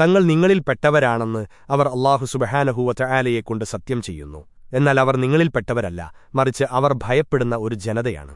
തങ്ങൾ നിങ്ങളിൽപ്പെട്ടവരാണെന്ന് അവർ അള്ളാഹു സുബഹാനഹുവറ്റ ആലയെക്കൊണ്ട് സത്യം ചെയ്യുന്നു. എന്നാൽ അവർ നിങ്ങളിൽപ്പെട്ടവരല്ല മറിച്ച് അവർ ഭയപ്പെടുന്ന ഒരു ജനതയാണ്.